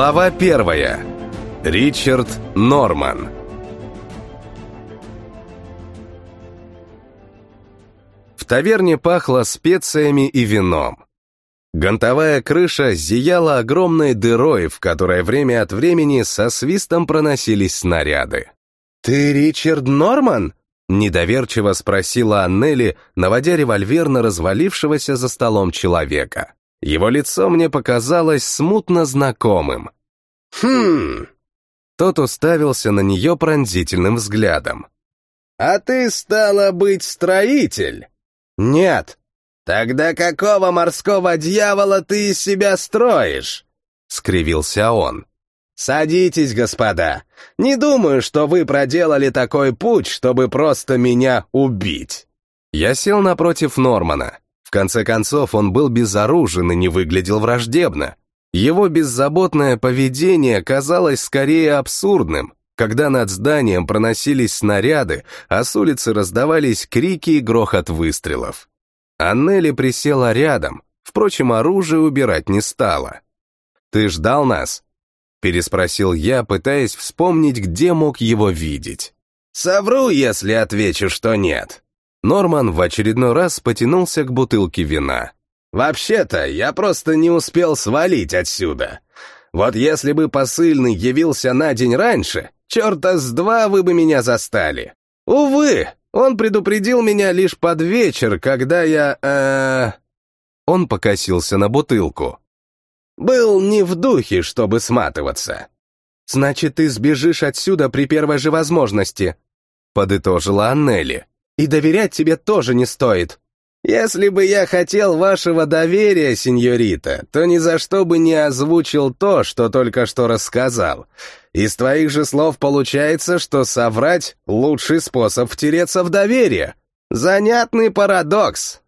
Глава первая. Ричард Норман. В таверне пахло специями и вином. Гонтовая крыша зияла огромной дырой, в которой время от времени со свистом проносились снаряды. «Ты Ричард Норман?» — недоверчиво спросила Аннели, наводя револьвер на развалившегося за столом человека. Его лицо мне показалось смутно знакомым. «Хм...» Тот уставился на нее пронзительным взглядом. «А ты, стала быть, строитель?» «Нет», «Тогда какого морского дьявола ты из себя строишь?» — скривился он. «Садитесь, господа. Не думаю, что вы проделали такой путь, чтобы просто меня убить». Я сел напротив Нормана. В конце концов, он был безоружен и не выглядел враждебно. Его беззаботное поведение казалось скорее абсурдным, когда над зданием проносились снаряды, а с улицы раздавались крики и грохот выстрелов. Аннели присела рядом, впрочем, оружие убирать не стала. «Ты ждал нас?» — переспросил я, пытаясь вспомнить, где мог его видеть. «Совру, если отвечу, что нет». Норман в очередной раз потянулся к бутылке вина. «Вообще-то, я просто не успел свалить отсюда. Вот если бы посыльный явился на день раньше, черта с два вы бы меня застали. Увы, он предупредил меня лишь под вечер, когда я... Э... Он покосился на бутылку. Был не в духе, чтобы сматываться. «Значит, ты сбежишь отсюда при первой же возможности», — подытожила Аннели. «И доверять тебе тоже не стоит». «Если бы я хотел вашего доверия, сеньорита, то ни за что бы не озвучил то, что только что рассказал. Из твоих же слов получается, что соврать — лучший способ втереться в доверие. Занятный парадокс.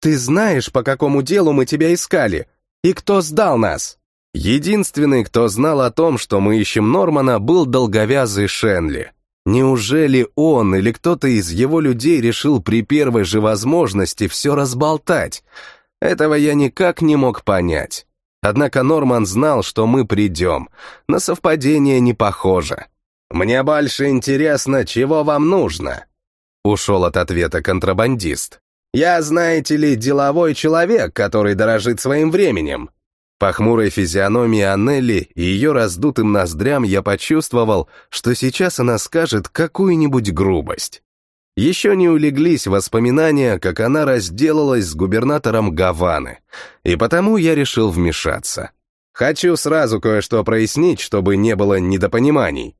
Ты знаешь, по какому делу мы тебя искали, и кто сдал нас?» Единственный, кто знал о том, что мы ищем Нормана, был долговязый Шенли. Неужели он или кто-то из его людей решил при первой же возможности все разболтать? Этого я никак не мог понять. Однако Норман знал, что мы придем. На совпадение не похоже. «Мне больше интересно, чего вам нужно?» Ушел от ответа контрабандист. «Я, знаете ли, деловой человек, который дорожит своим временем. По хмурой физиономии Аннелли и ее раздутым ноздрям я почувствовал, что сейчас она скажет какую-нибудь грубость. Еще не улеглись воспоминания, как она разделалась с губернатором Гаваны, и потому я решил вмешаться. Хочу сразу кое-что прояснить, чтобы не было недопониманий.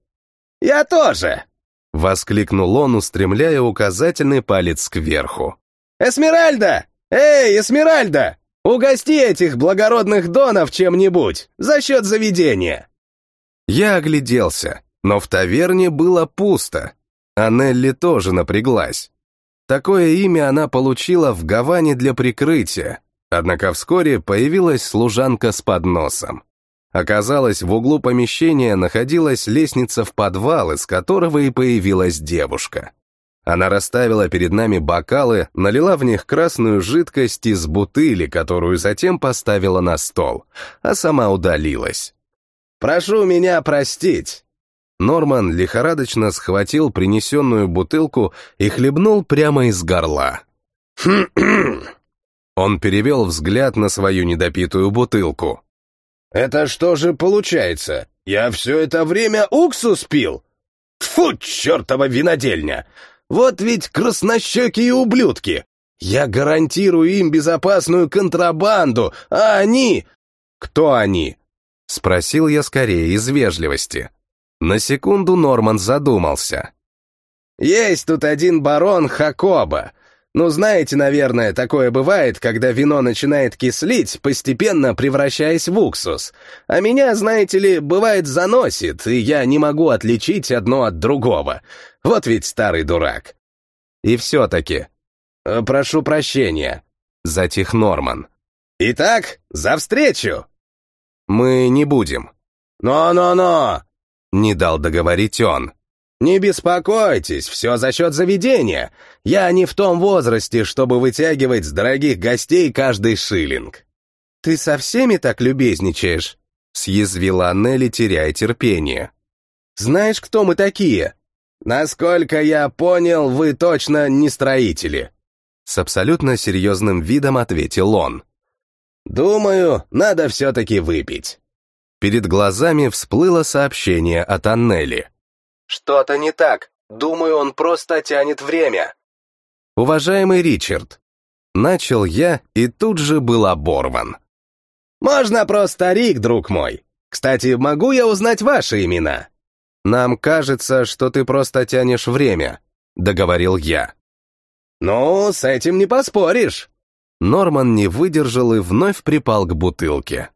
«Я тоже!» — воскликнул он, устремляя указательный палец кверху. «Эсмеральда! Эй, Эсмеральда! Угости этих благородных донов чем-нибудь, за счет заведения!» Я огляделся, но в таверне было пусто, а тоже напряглась. Такое имя она получила в Гаване для прикрытия, однако вскоре появилась служанка с подносом. Оказалось, в углу помещения находилась лестница в подвал, из которого и появилась девушка. Она расставила перед нами бокалы, налила в них красную жидкость из бутыли, которую затем поставила на стол, а сама удалилась. «Прошу меня простить!» Норман лихорадочно схватил принесенную бутылку и хлебнул прямо из горла. Он перевел взгляд на свою недопитую бутылку. «Это что же получается? Я все это время уксус пил? Тьфу, чертова винодельня! Вот ведь краснощекие ублюдки! Я гарантирую им безопасную контрабанду, а они... Кто они? Спросил я скорее из вежливости. На секунду Норман задумался. Есть тут один барон Хакоба. Ну, знаете, наверное, такое бывает, когда вино начинает кислить, постепенно превращаясь в уксус. А меня, знаете ли, бывает заносит, и я не могу отличить одно от другого. Вот ведь старый дурак. И все-таки. Э, прошу прощения. Затих Норман. Итак, за встречу. Мы не будем. Но-но-но! Не дал договорить он. «Не беспокойтесь, все за счет заведения. Я не в том возрасте, чтобы вытягивать с дорогих гостей каждый шиллинг». «Ты со всеми так любезничаешь?» Съязвила Нелли, теряя терпение. «Знаешь, кто мы такие? Насколько я понял, вы точно не строители». С абсолютно серьезным видом ответил он. «Думаю, надо все-таки выпить». Перед глазами всплыло сообщение от Аннели. «Что-то не так. Думаю, он просто тянет время». «Уважаемый Ричард», начал я и тут же был оборван. «Можно просто Рик, друг мой. Кстати, могу я узнать ваши имена?» «Нам кажется, что ты просто тянешь время», — договорил я. «Ну, с этим не поспоришь». Норман не выдержал и вновь припал к бутылке.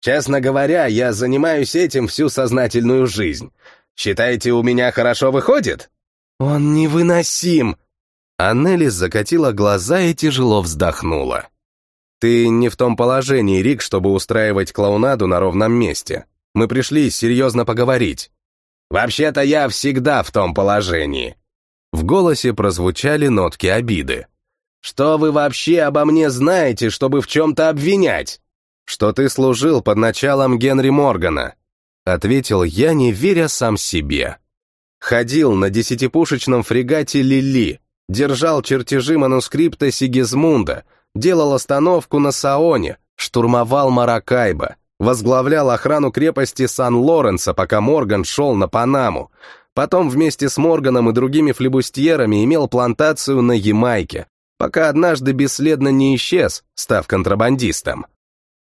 «Честно говоря, я занимаюсь этим всю сознательную жизнь. Считаете, у меня хорошо выходит?» «Он невыносим!» Аннели закатила глаза и тяжело вздохнула. «Ты не в том положении, Рик, чтобы устраивать клоунаду на ровном месте. Мы пришли серьезно поговорить». «Вообще-то я всегда в том положении». В голосе прозвучали нотки обиды. «Что вы вообще обо мне знаете, чтобы в чем-то обвинять?» «Что ты служил под началом Генри Моргана», — ответил я, не веря сам себе. Ходил на десятипушечном фрегате «Лили», держал чертежи манускрипта Сигизмунда, делал остановку на Саоне, штурмовал Маракайбо, возглавлял охрану крепости Сан-Лоренсо, пока Морган шел на Панаму. Потом вместе с Морганом и другими флебустьерами имел плантацию на Ямайке, пока однажды бесследно не исчез, став контрабандистом.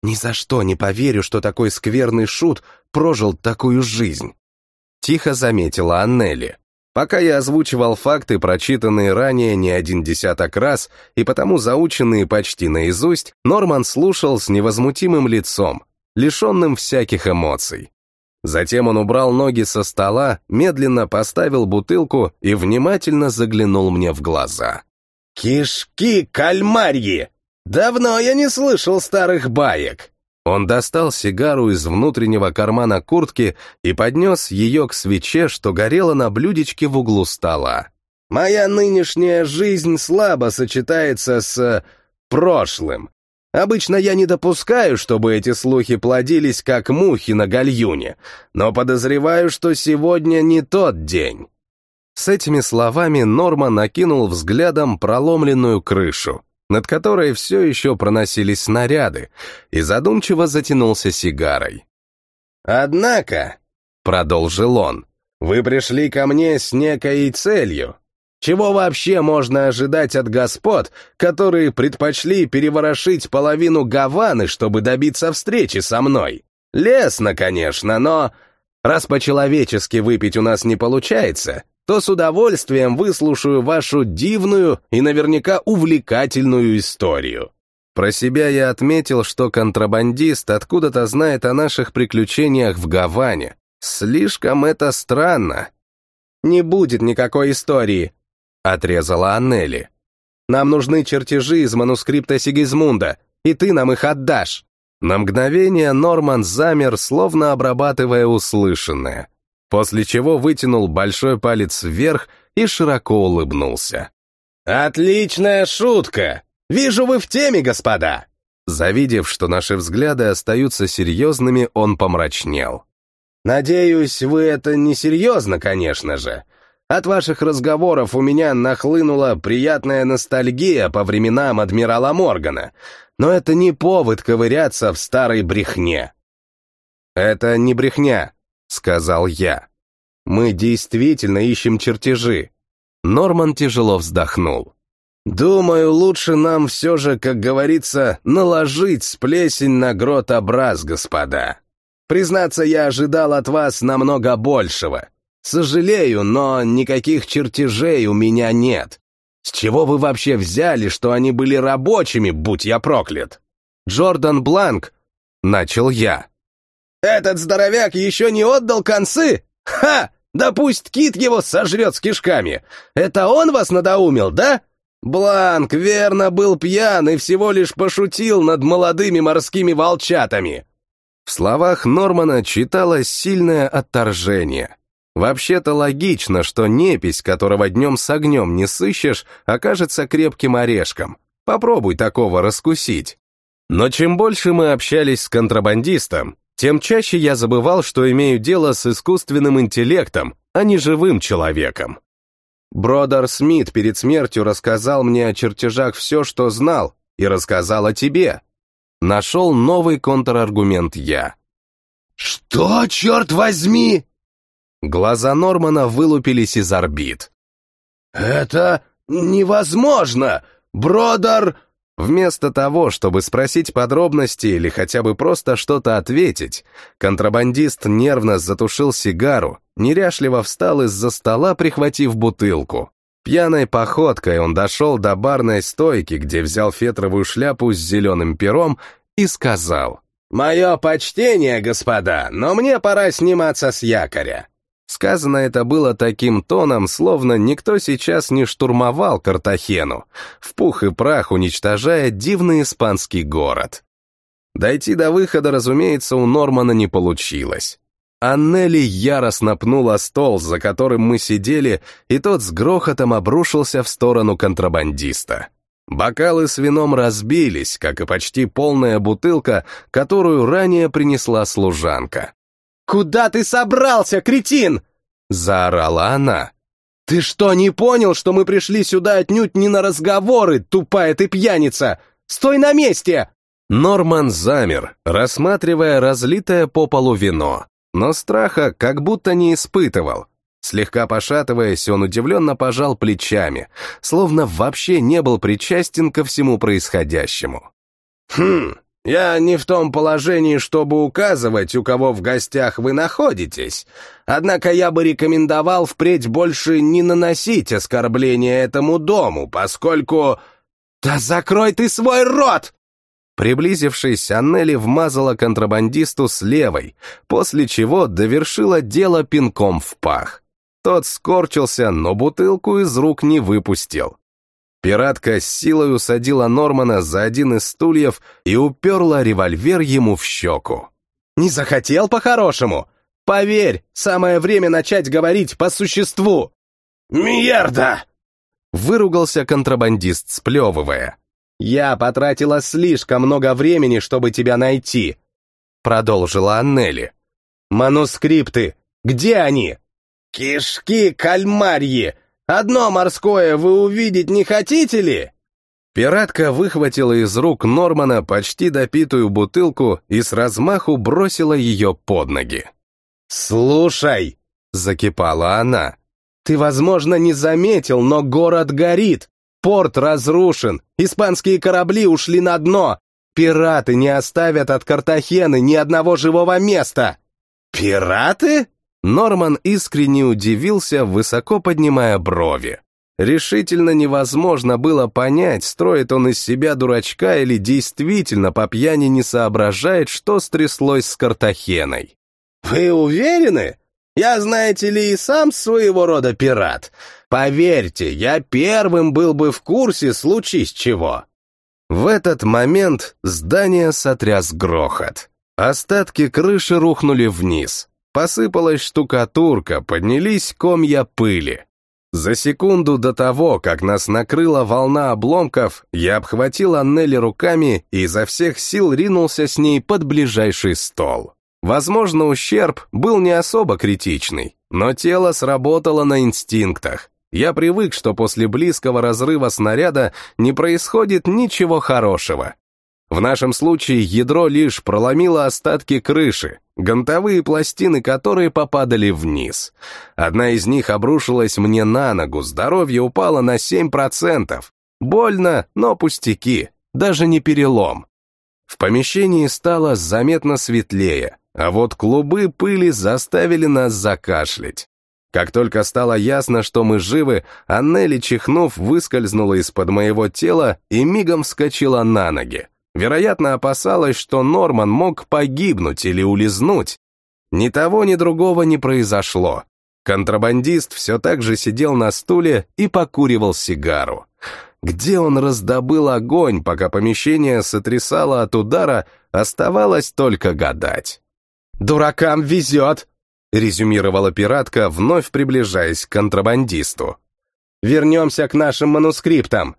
Ни за что не поверю, что такой скверный шут прожил такую жизнь. Тихо заметила Аннели. Пока я озвучивал факты, прочитанные ранее не один десяток раз и потому заученные почти наизусть, Норман слушал с невозмутимым лицом, лишенным всяких эмоций. Затем он убрал ноги со стола, медленно поставил бутылку и внимательно заглянул мне в глаза. «Кишки кальмарьи! Давно я не слышал старых баек!» Он достал сигару из внутреннего кармана куртки и поднес ее к свече, что горело на блюдечке в углу стола. «Моя нынешняя жизнь слабо сочетается с... прошлым. Обычно я не допускаю, чтобы эти слухи плодились, как мухи на гальюне, но подозреваю, что сегодня не тот день». С этими словами Норма накинул взглядом проломленную крышу, над которой все еще проносились снаряды, и задумчиво затянулся сигарой. «Однако», — продолжил он, — «вы пришли ко мне с некой целью, чего вообще можно ожидать от господ, которые предпочли переворошить половину Гаваны, чтобы добиться встречи со мной? Лесно, конечно, но... Раз по-человечески выпить у нас не получается, то с удовольствием выслушаю вашу дивную и наверняка увлекательную историю. Про себя я отметил, что контрабандист откуда-то знает о наших приключениях в Гаване. Слишком это странно. Не будет никакой истории, — отрезала Аннели. «Нам нужны чертежи из манускрипта Сигизмунда, и ты нам их отдашь». На мгновение Норман замер, словно обрабатывая услышанное, после чего вытянул большой палец вверх и широко улыбнулся. «Отличная шутка! Вижу, вы в теме, господа!» Завидев, что наши взгляды остаются серьезными, он помрачнел. «Надеюсь, вы это не серьезно, конечно же. От ваших разговоров у меня нахлынула приятная ностальгия по временам адмирала Моргана, но это не повод ковыряться в старой брехне. «Это не брехня», — сказал я. «Мы действительно ищем чертежи». Норман тяжело вздохнул. «Думаю, лучше нам все же, как говорится, наложить сплесень на грот образ, господа. Признаться, я ожидал от вас намного большего. Сожалею, но никаких чертежей у меня нет. С чего вы вообще взяли, что они были рабочими, будь я проклят? Джордан Бланк, начал я. Этот здоровяк еще не отдал концы? Ха! Да пусть кит его сожрет с кишками. Это он вас надоумил, да? Бланк, верно, был пьян и всего лишь пошутил над молодыми морскими волчатами. В словах Нормана читалось сильное отторжение. Вообще-то логично, что непись, которого днем с огнем не сыщешь, окажется крепким орешком. Попробуй такого раскусить. Но чем больше мы общались с контрабандистом, тем чаще я забывал, что имею дело с искусственным интеллектом, а не живым человеком. Бродер Смит перед смертью рассказал мне о чертежах все, что знал, и рассказал о тебе. Нашел новый контраргумент я. «Что, черт возьми?» Глаза Нормана вылупились из орбит. «Это невозможно! Бродер...» Вместо того, чтобы спросить подробности или хотя бы просто что-то ответить, контрабандист нервно затушил сигару, неряшливо встал из-за стола, прихватив бутылку. Пьяной походкой он дошел до барной стойки, где взял фетровую шляпу с зеленым пером и сказал. «Мое почтение, господа, но мне пора сниматься с якоря. Сказано это было таким тоном, словно никто сейчас не штурмовал Картахену, в пух и прах уничтожая дивный испанский город. Дойти до выхода, разумеется, у Нормана не получилось. Аннели яростно пнула стол, за которым мы сидели, и тот с грохотом обрушился в сторону контрабандиста. Бокалы с вином разбились, как и почти полная бутылка, которую ранее принесла служанка. «Куда ты собрался, кретин?» — заорала она. «Ты что, не понял, что мы пришли сюда отнюдь не на разговоры, тупая ты пьяница? Стой на месте!» Норман замер, рассматривая разлитое по полу вино, но страха как будто не испытывал. Слегка пошатываясь, он удивленно пожал плечами, словно вообще не был причастен ко всему происходящему. «Хм, я не в том положении, чтобы указывать, у кого в гостях вы находитесь. Однако я бы рекомендовал впредь больше не наносить оскорбления этому дому, поскольку... Да закрой ты свой рот! Приблизившись, Аннели вмазала контрабандисту с левой, после чего довершила дело пинком в пах. Тот скорчился, но бутылку из рук не выпустил. Пиратка с силой усадила Нормана за один из стульев и уперла револьвер ему в щеку. «Не захотел по-хорошему? Поверь, самое время начать говорить по существу!» «Мьерда!» Выругался контрабандист, сплевывая. «Я потратила слишком много времени, чтобы тебя найти», продолжила Аннели. «Манускрипты, где они?» «Кишки кальмарьи! Одно морское вы увидеть не хотите ли?» Пиратка выхватила из рук Нормана почти допитую бутылку и с размаху бросила ее под ноги. «Слушай!» — закипала она. «Ты, возможно, не заметил, но город горит. Порт разрушен, испанские корабли ушли на дно. Пираты не оставят от Картахены ни одного живого места». «Пираты?» Норман искренне удивился, высоко поднимая брови. Решительно невозможно было понять, строит он из себя дурачка или действительно по пьяни не соображает, что стряслось с Картахеной. «Вы уверены? Я, знаете ли, и сам своего рода пират. Поверьте, я первым был бы в курсе, случись чего». В этот момент здание сотряс грохот. Остатки крыши рухнули вниз. Посыпалась штукатурка, поднялись комья пыли. За секунду до того, как нас накрыла волна обломков, я обхватил Аннели руками и изо всех сил ринулся с ней под ближайший стол. Возможно, ущерб был не особо критичный, но тело сработало на инстинктах. Я привык, что после близкого разрыва снаряда не происходит ничего хорошего. В нашем случае ядро лишь проломило остатки крыши, гонтовые пластины которой попадали вниз. Одна из них обрушилась мне на ногу, здоровье упало на 7%. Больно, но пустяки, даже не перелом. В помещении стало заметно светлее, а вот клубы пыли заставили нас закашлять. Как только стало ясно, что мы живы, Аннели, чихнув, выскользнула из-под моего тела и мигом вскочила на ноги. Вероятно, опасалась, что Норман мог погибнуть или улизнуть. Ни того, ни другого не произошло. Контрабандист все так же сидел на стуле и покуривал сигару. Где он раздобыл огонь, пока помещение сотрясало от удара, оставалось только гадать. «Дуракам везет!» — резюмировала пиратка, вновь приближаясь к контрабандисту. «Вернемся к нашим манускриптам.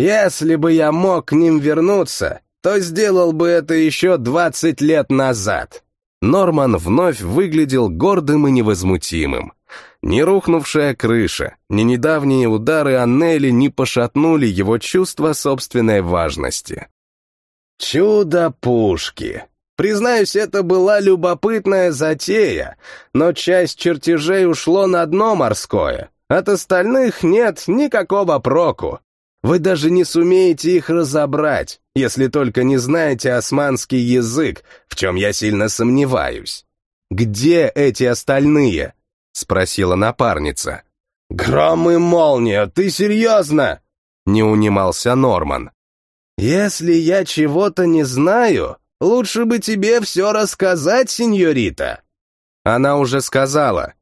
Если бы я мог к ним вернуться, то сделал бы это еще двадцать лет назад. Норман вновь выглядел гордым и невозмутимым. Ни рухнувшая крыша, ни недавние удары Аннели не пошатнули его чувство собственной важности. «Чудо пушки!» Признаюсь, это была любопытная затея, но часть чертежей ушло на дно морское. От остальных нет никакого проку. Вы даже не сумеете их разобрать, если только не знаете османский язык, в чем я сильно сомневаюсь. «Где эти остальные?» — спросила напарница. «Гром и молния, ты серьезно?» — не унимался Норман. «Если я чего-то не знаю, лучше бы тебе все рассказать, сеньорита». Она уже сказала.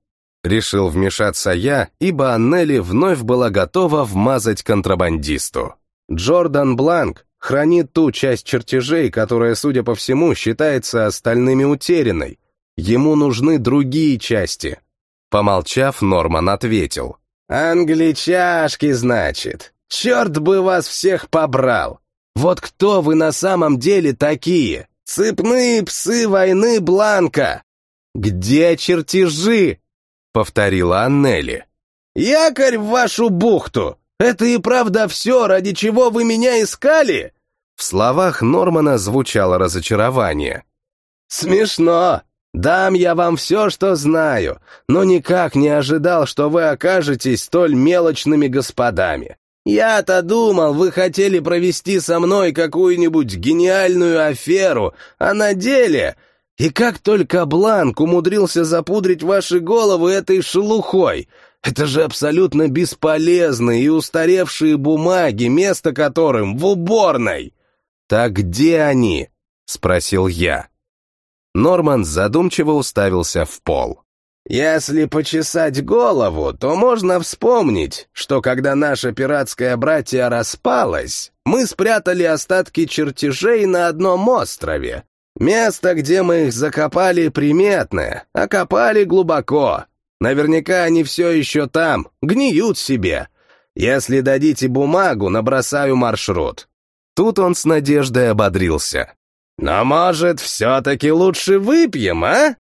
Решил вмешаться я, ибо Аннели вновь была готова вмазать контрабандисту. Джордан Бланк хранит ту часть чертежей, которая, судя по всему, считается остальными утерянной. Ему нужны другие части. Помолчав, Норман ответил. «Англичашки, значит. Черт бы вас всех побрал. Вот кто вы на самом деле такие? Цепные псы войны Бланка!» «Где чертежи?» — повторила Аннели. «Якорь в вашу бухту! Это и правда все, ради чего вы меня искали?» В словах Нормана звучало разочарование. «Смешно. Дам я вам все, что знаю, но никак не ожидал, что вы окажетесь столь мелочными господами. Я-то думал, вы хотели провести со мной какую-нибудь гениальную аферу, а на деле... И как только Бланк умудрился запудрить ваши головы этой шелухой, это же абсолютно бесполезные и устаревшие бумаги, место которым в уборной. Так где они? — спросил я. Норман задумчиво уставился в пол. Если почесать голову, то можно вспомнить, что когда наша пиратская братья распалась, мы спрятали остатки чертежей на одном острове. Место, где мы их закопали, приметное, а копали глубоко. Наверняка они все еще там, гниют себе. Если дадите бумагу, набросаю маршрут. Тут он с надеждой ободрился. «Но, может, все-таки лучше выпьем, а?»